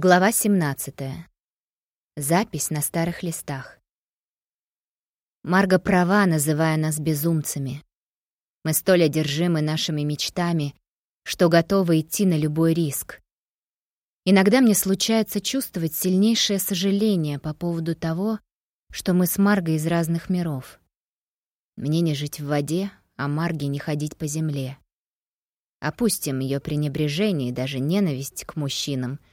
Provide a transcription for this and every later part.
Глава 17. Запись на старых листах. Марга права, называя нас безумцами. Мы столь одержимы нашими мечтами, что готовы идти на любой риск. Иногда мне случается чувствовать сильнейшее сожаление по поводу того, что мы с Маргой из разных миров. Мне не жить в воде, а Марге не ходить по земле. Опустим ее пренебрежение и даже ненависть к мужчинам —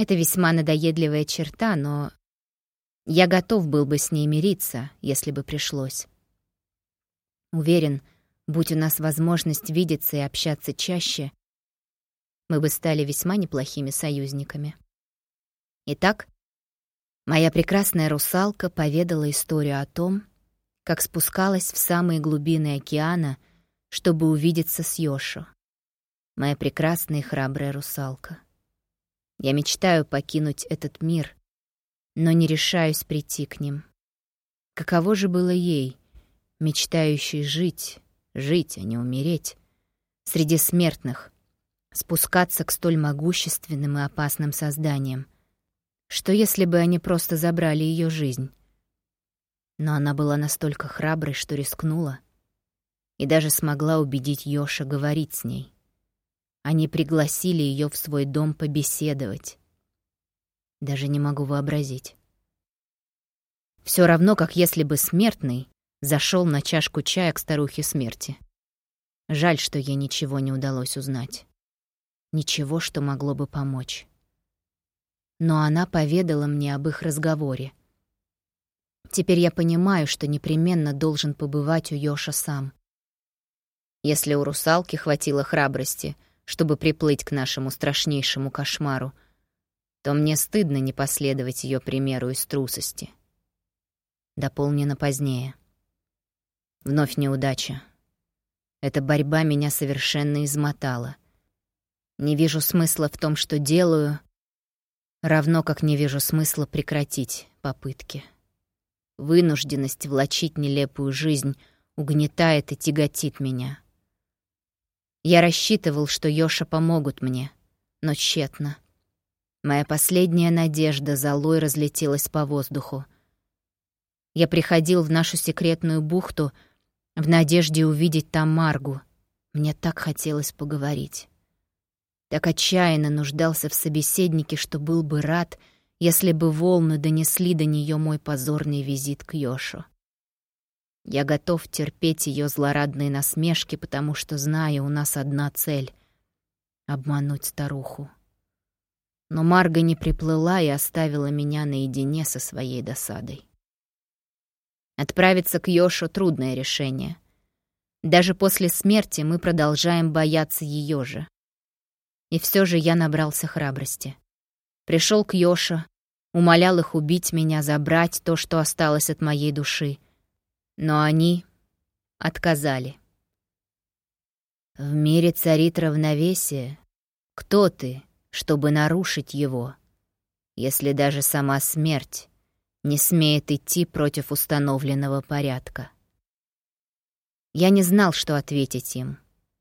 это весьма надоедливая черта, но я готов был бы с ней мириться, если бы пришлось. Уверен, будь у нас возможность видеться и общаться чаще, мы бы стали весьма неплохими союзниками. Итак, моя прекрасная русалка поведала историю о том, как спускалась в самые глубины океана, чтобы увидеться с Йошо. Моя прекрасная и храбрая русалка. Я мечтаю покинуть этот мир, но не решаюсь прийти к ним. Каково же было ей, мечтающей жить, жить, а не умереть, среди смертных, спускаться к столь могущественным и опасным созданиям? Что если бы они просто забрали ее жизнь? Но она была настолько храброй, что рискнула, и даже смогла убедить Йоша говорить с ней. Они пригласили ее в свой дом побеседовать. Даже не могу вообразить. Все равно, как если бы смертный зашел на чашку чая к старухе смерти. Жаль, что ей ничего не удалось узнать. Ничего, что могло бы помочь. Но она поведала мне об их разговоре. Теперь я понимаю, что непременно должен побывать у Йоша сам. Если у русалки хватило храбрости — чтобы приплыть к нашему страшнейшему кошмару, то мне стыдно не последовать ее примеру из трусости. Дополнено позднее. Вновь неудача. Эта борьба меня совершенно измотала. Не вижу смысла в том, что делаю, равно как не вижу смысла прекратить попытки. Вынужденность влачить нелепую жизнь угнетает и тяготит меня — я рассчитывал, что Йоша помогут мне, но тщетно. Моя последняя надежда золой разлетелась по воздуху. Я приходил в нашу секретную бухту в надежде увидеть там Маргу. Мне так хотелось поговорить. Так отчаянно нуждался в собеседнике, что был бы рад, если бы волны донесли до нее мой позорный визит к Йошу. Я готов терпеть ее злорадные насмешки, потому что знаю, у нас одна цель — обмануть старуху. Но Марга не приплыла и оставила меня наедине со своей досадой. Отправиться к Йошу — трудное решение. Даже после смерти мы продолжаем бояться ее же. И все же я набрался храбрости. Пришел к Йоша, умолял их убить меня, забрать то, что осталось от моей души — но они отказали. В мире царит равновесие. Кто ты, чтобы нарушить его, если даже сама смерть не смеет идти против установленного порядка? Я не знал, что ответить им.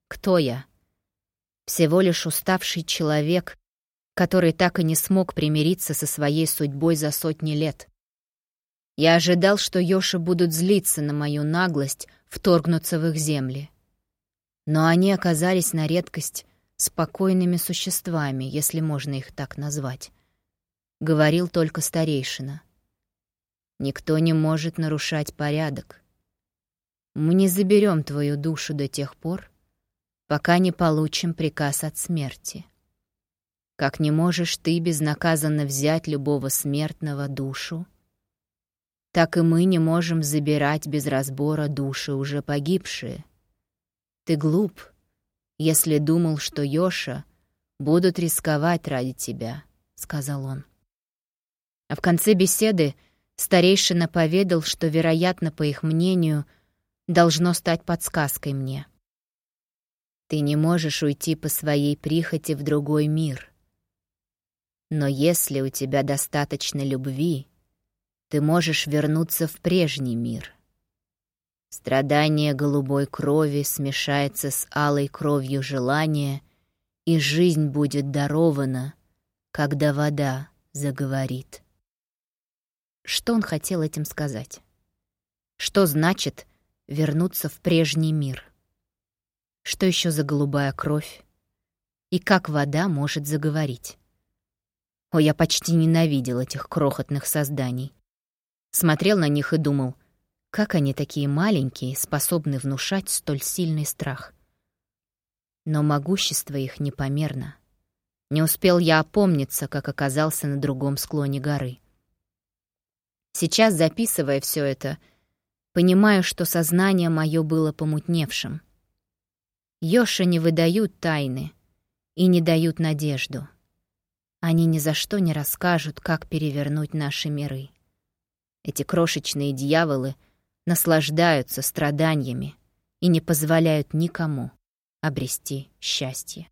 Кто я? Всего лишь уставший человек, который так и не смог примириться со своей судьбой за сотни лет. Я ожидал, что Йоши будут злиться на мою наглость вторгнуться в их земли. Но они оказались на редкость спокойными существами, если можно их так назвать. Говорил только старейшина. Никто не может нарушать порядок. Мы не заберем твою душу до тех пор, пока не получим приказ от смерти. Как не можешь ты безнаказанно взять любого смертного душу, так и мы не можем забирать без разбора души уже погибшие. Ты глуп, если думал, что Йоша будут рисковать ради тебя, — сказал он. А в конце беседы старейшина поведал, что, вероятно, по их мнению, должно стать подсказкой мне. Ты не можешь уйти по своей прихоти в другой мир. Но если у тебя достаточно любви, ты можешь вернуться в прежний мир. Страдание голубой крови смешается с алой кровью желания, и жизнь будет дарована, когда вода заговорит. Что он хотел этим сказать? Что значит вернуться в прежний мир? Что еще за голубая кровь? И как вода может заговорить? О, я почти ненавидел этих крохотных созданий. Смотрел на них и думал, как они такие маленькие, способны внушать столь сильный страх. Но могущество их непомерно. Не успел я опомниться, как оказался на другом склоне горы. Сейчас, записывая все это, понимаю, что сознание мое было помутневшим. Ёши не выдают тайны и не дают надежду. Они ни за что не расскажут, как перевернуть наши миры. Эти крошечные дьяволы наслаждаются страданиями и не позволяют никому обрести счастье.